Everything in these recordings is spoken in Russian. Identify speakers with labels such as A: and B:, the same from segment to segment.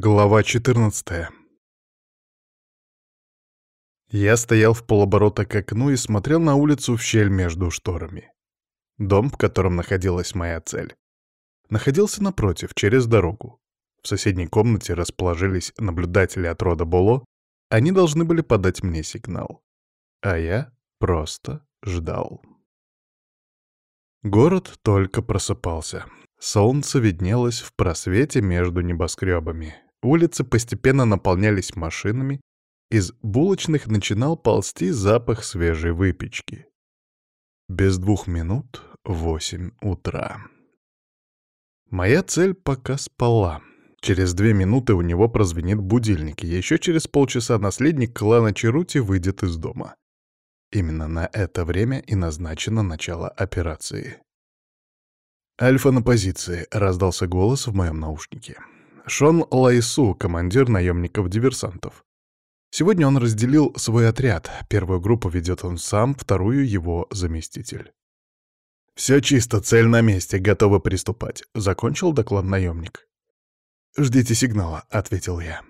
A: Глава 14 Я стоял в полоборота к окну и смотрел на улицу в щель между шторами. Дом, в котором находилась моя цель, находился напротив, через дорогу. В соседней комнате расположились наблюдатели от рода Боло, они должны были подать мне сигнал. А я просто ждал. Город только просыпался. Солнце виднелось в просвете между небоскребами. Улицы постепенно наполнялись машинами, из булочных начинал ползти запах свежей выпечки. Без двух минут — восемь утра. Моя цель пока спала. Через две минуты у него прозвенит будильник, и еще через полчаса наследник клана Черути выйдет из дома. Именно на это время и назначено начало операции. «Альфа на позиции», — раздался голос в моем наушнике. Шон Лайсу, командир наемников-диверсантов. Сегодня он разделил свой отряд. Первую группу ведет он сам, вторую — его заместитель. «Все чисто, цель на месте, готовы приступать», — закончил доклад наемник. «Ждите сигнала», — ответил я.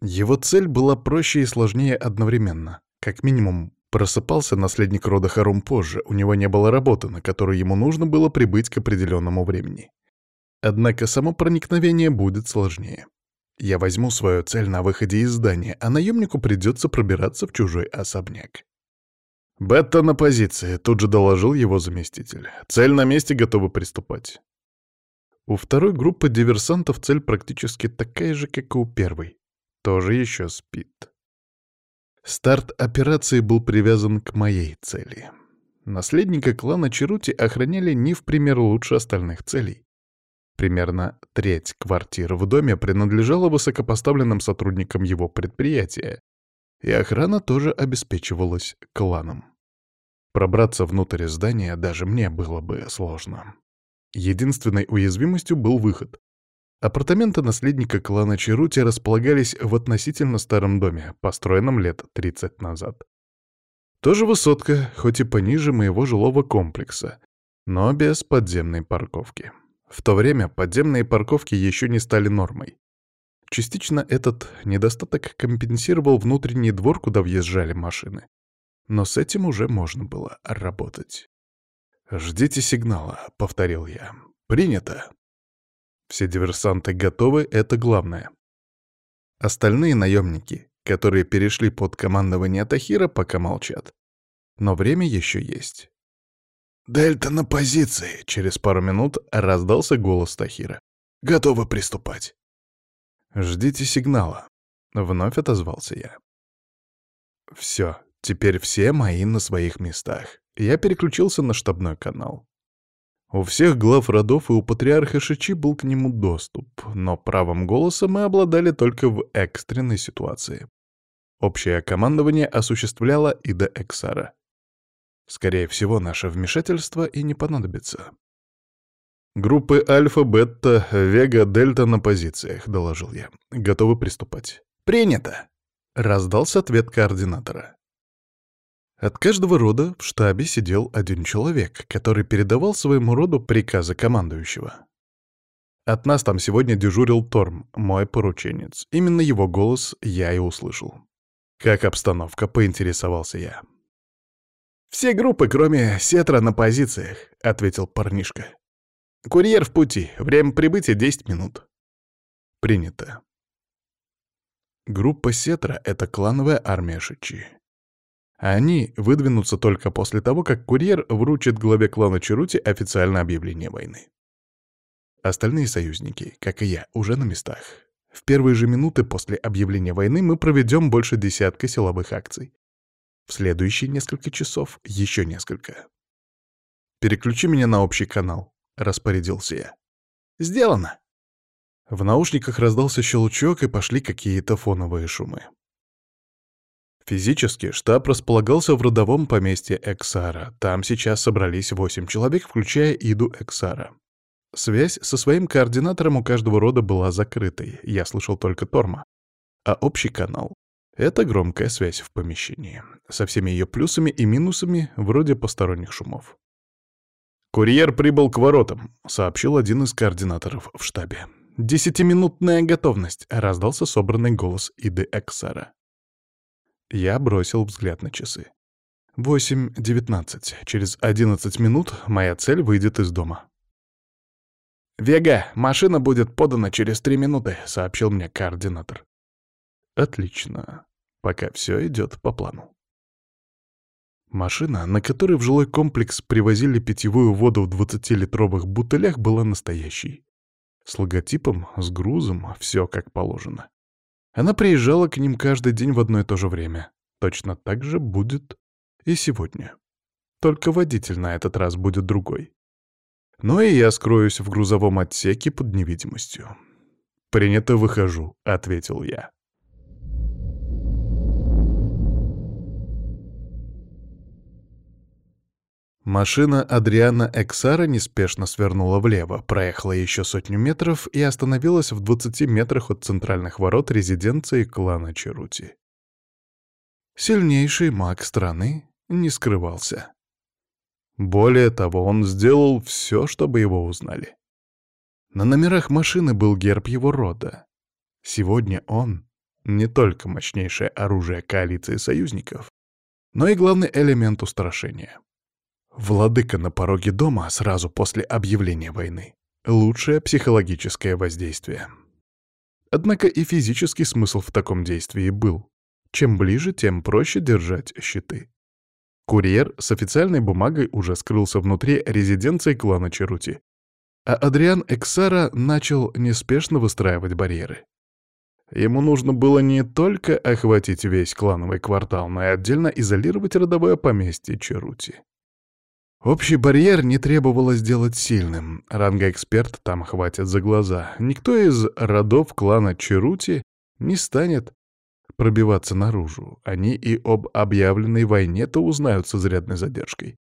A: Его цель была проще и сложнее одновременно. Как минимум, Просыпался наследник рода Харум позже, у него не было работы, на которую ему нужно было прибыть к определенному времени. Однако само проникновение будет сложнее. Я возьму свою цель на выходе из здания, а наемнику придется пробираться в чужой особняк. «Бетта на позиции», — тут же доложил его заместитель. «Цель на месте, готовы приступать». У второй группы диверсантов цель практически такая же, как и у первой. Тоже еще спит. Старт операции был привязан к моей цели. Наследника клана Черути охраняли не в пример лучше остальных целей. Примерно треть квартир в доме принадлежала высокопоставленным сотрудникам его предприятия, и охрана тоже обеспечивалась кланом. Пробраться внутрь здания даже мне было бы сложно. Единственной уязвимостью был выход. Апартаменты наследника клана Черути располагались в относительно старом доме, построенном лет 30 назад. Тоже высотка, хоть и пониже моего жилого комплекса, но без подземной парковки. В то время подземные парковки еще не стали нормой. Частично этот недостаток компенсировал внутренний двор, куда въезжали машины. Но с этим уже можно было работать. «Ждите сигнала», — повторил я. «Принято». Все диверсанты готовы, это главное. Остальные наемники, которые перешли под командование Тахира, пока молчат. Но время еще есть. «Дельта на позиции!» — через пару минут раздался голос Тахира. «Готовы приступать!» «Ждите сигнала», — вновь отозвался я. «Все, теперь все мои на своих местах». Я переключился на штабной канал. У всех глав родов и у патриарха Шичи был к нему доступ, но правом голоса мы обладали только в экстренной ситуации. Общее командование осуществляло Ида Эксара. Скорее всего, наше вмешательство и не понадобится. «Группы Альфа, Бета, Вега, Дельта на позициях», — доложил я. «Готовы приступать». «Принято!» — раздался ответ координатора. От каждого рода в штабе сидел один человек, который передавал своему роду приказы командующего. От нас там сегодня дежурил Торм, мой порученец. Именно его голос я и услышал. «Как обстановка?» — поинтересовался я. «Все группы, кроме Сетра, на позициях», — ответил парнишка. «Курьер в пути. Время прибытия — 10 минут». «Принято». Группа Сетра — это клановая армия Шичи. Они выдвинутся только после того, как курьер вручит главе клана Черути официальное объявление войны. Остальные союзники, как и я, уже на местах. В первые же минуты после объявления войны мы проведем больше десятка силовых акций. В следующие несколько часов еще несколько. «Переключи меня на общий канал», — распорядился я. «Сделано!» В наушниках раздался щелчок, и пошли какие-то фоновые шумы. Физически штаб располагался в родовом поместье Эксара. Там сейчас собрались восемь человек, включая Иду Эксара. Связь со своим координатором у каждого рода была закрытой, я слышал только Торма. А общий канал — это громкая связь в помещении, со всеми ее плюсами и минусами, вроде посторонних шумов. «Курьер прибыл к воротам», — сообщил один из координаторов в штабе. «Десятиминутная готовность!» — раздался собранный голос Иды Эксара. Я бросил взгляд на часы. Восемь девятнадцать. Через одиннадцать минут моя цель выйдет из дома. «Вега, машина будет подана через три минуты», — сообщил мне координатор. «Отлично. Пока все идет по плану». Машина, на которой в жилой комплекс привозили питьевую воду в 20-литровых бутылях, была настоящей. С логотипом, с грузом, все как положено. Она приезжала к ним каждый день в одно и то же время. Точно так же будет и сегодня. Только водитель на этот раз будет другой. Ну и я скроюсь в грузовом отсеке под невидимостью. «Принято, выхожу», — ответил я. Машина Адриана Эксара неспешно свернула влево, проехала еще сотню метров и остановилась в 20 метрах от центральных ворот резиденции клана Черути. Сильнейший маг страны не скрывался. Более того, он сделал все, чтобы его узнали. На номерах машины был герб его рода. Сегодня он — не только мощнейшее оружие коалиции союзников, но и главный элемент устрашения. Владыка на пороге дома сразу после объявления войны. Лучшее психологическое воздействие. Однако и физический смысл в таком действии был. Чем ближе, тем проще держать щиты. Курьер с официальной бумагой уже скрылся внутри резиденции клана Черути. А Адриан Эксара начал неспешно выстраивать барьеры. Ему нужно было не только охватить весь клановый квартал, но и отдельно изолировать родовое поместье Черути. Общий барьер не требовалось делать сильным, ранга эксперт там хватит за глаза. Никто из родов клана Черути не станет пробиваться наружу. Они и об объявленной войне-то узнают с изрядной задержкой.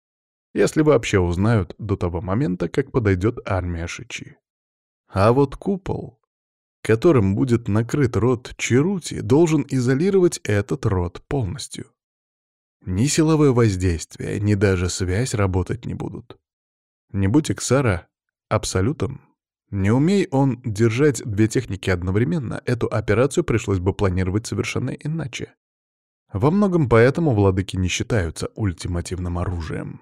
A: Если вообще узнают до того момента, как подойдет армия Шичи. А вот купол, которым будет накрыт род Черути, должен изолировать этот род полностью. Ни силовое воздействие, ни даже связь работать не будут. Не будь Иксара абсолютом, не умей он держать две техники одновременно, эту операцию пришлось бы планировать совершенно иначе. Во многом поэтому владыки не считаются ультимативным оружием.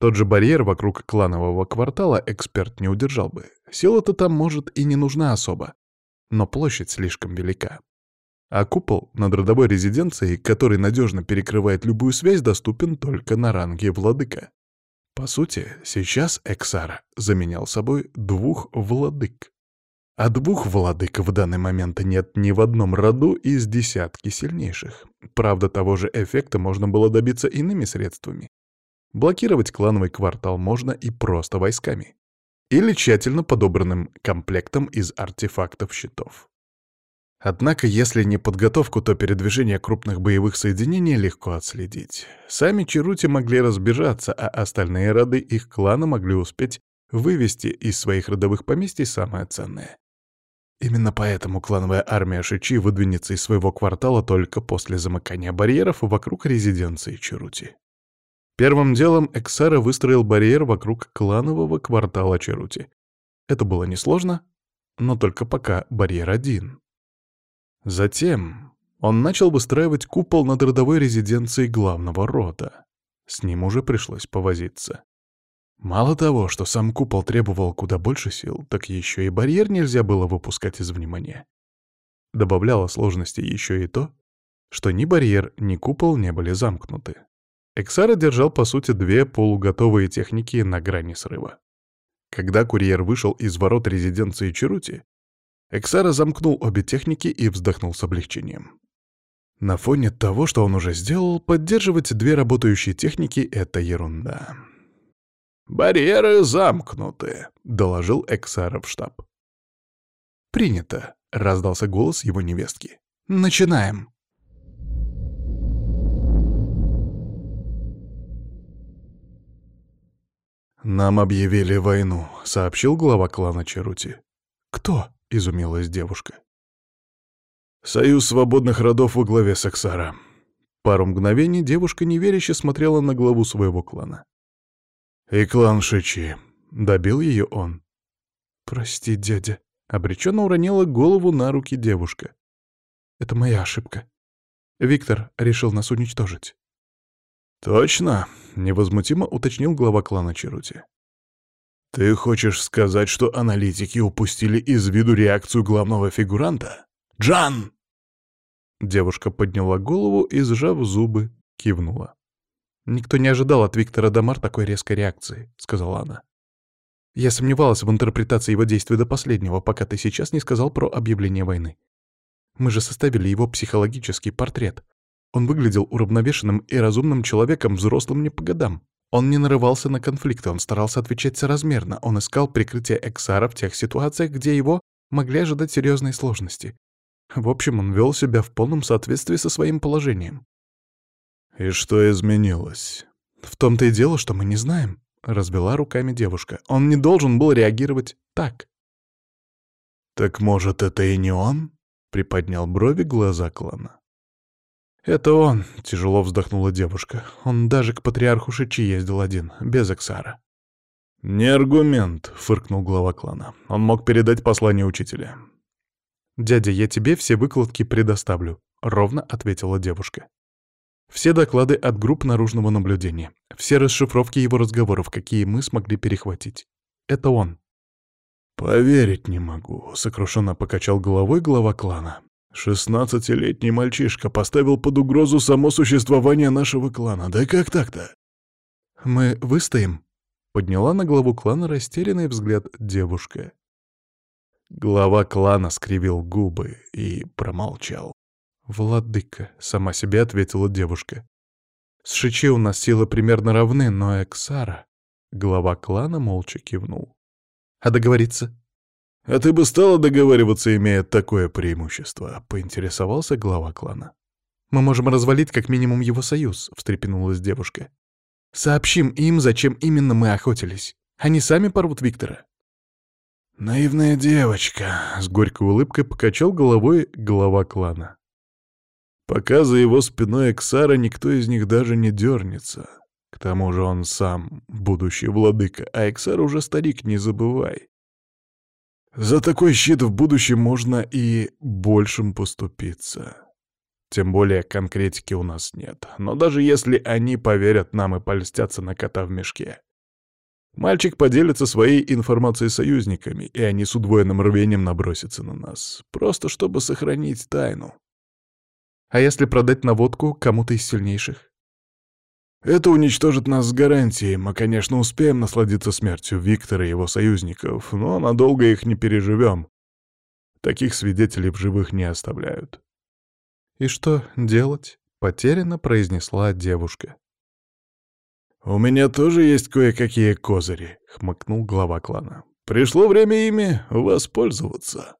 A: Тот же барьер вокруг кланового квартала эксперт не удержал бы. Сила-то там, может, и не нужна особо. Но площадь слишком велика. А купол над родовой резиденцией, который надежно перекрывает любую связь, доступен только на ранге владыка. По сути, сейчас Эксара заменял собой двух владык. А двух владык в данный момент нет ни в одном роду из десятки сильнейших. Правда, того же эффекта можно было добиться иными средствами. Блокировать клановый квартал можно и просто войсками. Или тщательно подобранным комплектом из артефактов щитов. Однако, если не подготовку, то передвижение крупных боевых соединений легко отследить. Сами Чарути могли разбежаться, а остальные роды их клана могли успеть вывести из своих родовых поместий самое ценное. Именно поэтому клановая армия Шичи выдвинется из своего квартала только после замыкания барьеров вокруг резиденции Чарути. Первым делом Эксара выстроил барьер вокруг кланового квартала Чарути. Это было несложно, но только пока барьер один. Затем он начал выстраивать купол над родовой резиденцией главного рода. С ним уже пришлось повозиться. Мало того, что сам купол требовал куда больше сил, так еще и барьер нельзя было выпускать из внимания. Добавляло сложности еще и то, что ни барьер, ни купол не были замкнуты. Эксара держал, по сути, две полуготовые техники на грани срыва. Когда курьер вышел из ворот резиденции Чарути, Эксара замкнул обе техники и вздохнул с облегчением. На фоне того, что он уже сделал, поддерживать две работающие техники — это ерунда. «Барьеры замкнуты», — доложил Эксара в штаб. «Принято», — раздался голос его невестки. «Начинаем». «Нам объявили войну», — сообщил глава клана Черути. «Кто?» — изумилась девушка. «Союз свободных родов во главе с Аксара». Пару мгновений девушка неверяще смотрела на главу своего клана. «И клан Шичи», — добил ее он. «Прости, дядя», — Обреченно уронила голову на руки девушка. «Это моя ошибка. Виктор решил нас уничтожить».
B: «Точно?» — невозмутимо уточнил глава клана Черути. «Ты хочешь сказать, что аналитики упустили из виду реакцию главного фигуранта? Джан!»
A: Девушка подняла голову и, сжав зубы, кивнула. «Никто не ожидал от Виктора Дамар такой резкой реакции», — сказала она. «Я сомневалась в интерпретации его действий до последнего, пока ты сейчас не сказал про объявление войны. Мы же составили его психологический портрет. Он выглядел уравновешенным и разумным человеком, взрослым не по годам. Он не нарывался на конфликты, он старался отвечать соразмерно, он искал прикрытие Эксара в тех ситуациях, где его могли ожидать серьезные сложности. В общем, он вел себя в полном соответствии со своим положением.
B: «И что изменилось?»
A: «В том-то и дело, что мы не знаем», — развела руками девушка. «Он не должен был реагировать так».
B: «Так, может, это и не он?» — приподнял брови глаза клана.
A: «Это он», — тяжело вздохнула девушка. «Он даже к патриарху Шичи ездил один, без Эксара».
B: «Не аргумент», — фыркнул глава клана. «Он мог передать послание учителя».
A: «Дядя, я тебе все выкладки предоставлю», — ровно ответила девушка. «Все доклады от групп наружного наблюдения, все расшифровки его разговоров, какие мы смогли перехватить. Это он».
B: «Поверить не могу», — сокрушенно покачал головой глава клана. Шестнадцатилетний мальчишка поставил под угрозу само существование нашего клана. Да как так-то?
A: Мы выстоим? Подняла на главу клана растерянный взгляд девушка.
B: Глава клана скривил губы и промолчал.
A: «Владыка», — сама себе ответила девушка. «С Шичи у нас силы примерно равны, но Эксара...» Глава клана молча кивнул. «А договориться?»
B: «А ты бы стала договариваться, имея такое преимущество?» — поинтересовался глава клана.
A: «Мы можем развалить как минимум его союз», — встрепенулась девушка. «Сообщим им, зачем именно мы охотились. Они сами порвут Виктора».
B: «Наивная девочка», — с горькой улыбкой покачал головой глава клана. «Пока за его спиной Эксара никто из них даже не дернется. К тому же он сам будущий владыка, а Эксар уже старик, не забывай. За такой щит в будущем можно и большим поступиться. Тем более конкретики у нас нет. Но даже если они поверят нам и польстятся на кота в мешке. Мальчик поделится своей информацией с союзниками, и они с удвоенным рвением набросятся на нас. Просто чтобы сохранить тайну.
A: А если продать наводку кому-то из сильнейших?
B: Это уничтожит нас с гарантией. Мы, конечно, успеем насладиться смертью Виктора и его союзников, но надолго их не переживем. Таких свидетелей в живых не оставляют.
A: «И что делать?» — потерянно произнесла девушка.
B: «У меня тоже есть кое-какие козыри», — хмыкнул глава клана. «Пришло время ими воспользоваться».